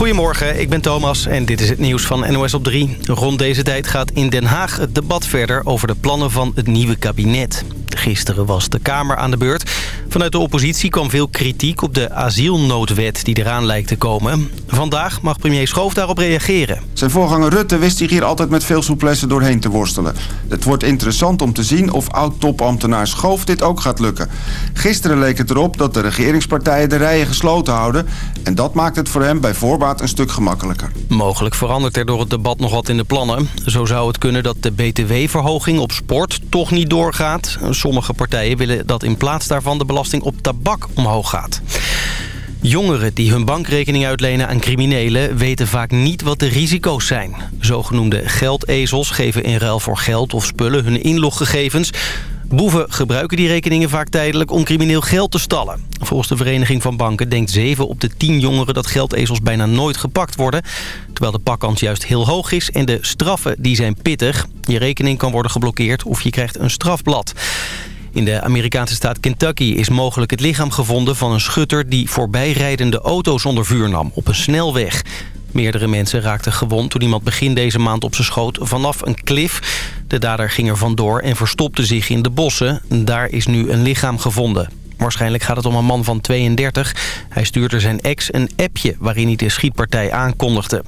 Goedemorgen, ik ben Thomas en dit is het nieuws van NOS op 3. Rond deze tijd gaat in Den Haag het debat verder over de plannen van het nieuwe kabinet. Gisteren was de Kamer aan de beurt. Vanuit de oppositie kwam veel kritiek op de asielnoodwet die eraan lijkt te komen. Vandaag mag premier Schoof daarop reageren. Zijn voorganger Rutte wist zich hier altijd met veel souplesse doorheen te worstelen. Het wordt interessant om te zien of oud-topambtenaar Schoof dit ook gaat lukken. Gisteren leek het erop dat de regeringspartijen de rijen gesloten houden... en dat maakt het voor hem bij voorbaat een stuk gemakkelijker. Mogelijk verandert er door het debat nog wat in de plannen. Zo zou het kunnen dat de btw-verhoging op sport toch niet doorgaat. Sommige partijen willen dat in plaats daarvan de belasting op tabak omhoog gaat. Jongeren die hun bankrekening uitlenen aan criminelen weten vaak niet wat de risico's zijn. Zogenoemde geldezels geven in ruil voor geld of spullen hun inloggegevens. Boeven gebruiken die rekeningen vaak tijdelijk om crimineel geld te stallen. Volgens de Vereniging van Banken denkt 7 op de 10 jongeren dat geldezels bijna nooit gepakt worden. Terwijl de pakkans juist heel hoog is en de straffen die zijn pittig. Je rekening kan worden geblokkeerd of je krijgt een strafblad. In de Amerikaanse staat Kentucky is mogelijk het lichaam gevonden van een schutter... die voorbijrijdende auto's onder vuur nam op een snelweg. Meerdere mensen raakten gewond toen iemand begin deze maand op zijn schoot vanaf een klif. De dader ging er vandoor en verstopte zich in de bossen. Daar is nu een lichaam gevonden. Waarschijnlijk gaat het om een man van 32. Hij stuurde zijn ex een appje waarin hij de schietpartij aankondigde.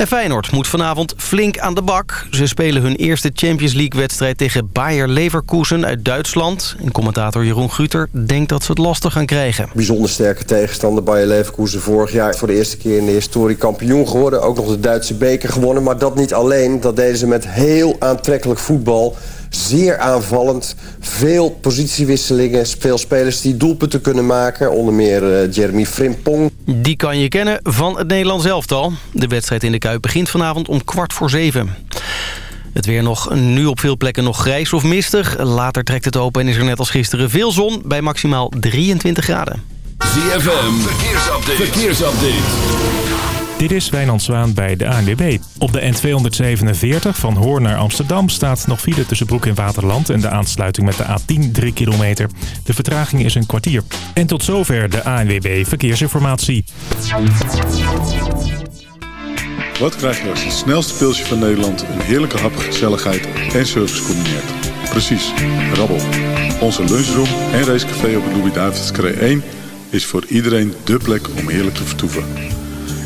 En Feyenoord moet vanavond flink aan de bak. Ze spelen hun eerste Champions League-wedstrijd tegen Bayer Leverkusen uit Duitsland. En commentator Jeroen Guter denkt dat ze het lastig gaan krijgen. Bijzonder sterke tegenstander Bayer Leverkusen. Vorig jaar voor de eerste keer in de historie kampioen geworden. Ook nog de Duitse beker gewonnen. Maar dat niet alleen. Dat deden ze met heel aantrekkelijk voetbal zeer aanvallend. Veel positiewisselingen. Veel spelers die doelpunten kunnen maken. Onder meer uh, Jeremy Frimpong. Die kan je kennen van het Nederlands elftal. De wedstrijd in de Kuip begint vanavond om kwart voor zeven. Het weer nog nu op veel plekken nog grijs of mistig. Later trekt het open en is er net als gisteren veel zon bij maximaal 23 graden. ZFM, verkeersupdate. verkeersupdate. Dit is Wijnand Zwaan bij de ANWB. Op de N247 van Hoorn naar Amsterdam staat nog file tussen Broek en Waterland... en de aansluiting met de A10 3 kilometer. De vertraging is een kwartier. En tot zover de ANWB Verkeersinformatie. Wat krijg je als het snelste pilsje van Nederland... een heerlijke hap, gezelligheid en service combineert? Precies, rabbel. Onze lunchroom en racecafé op de Louis-David's 1... is voor iedereen dé plek om heerlijk te vertoeven.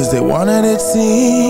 Cause they wanted it seen.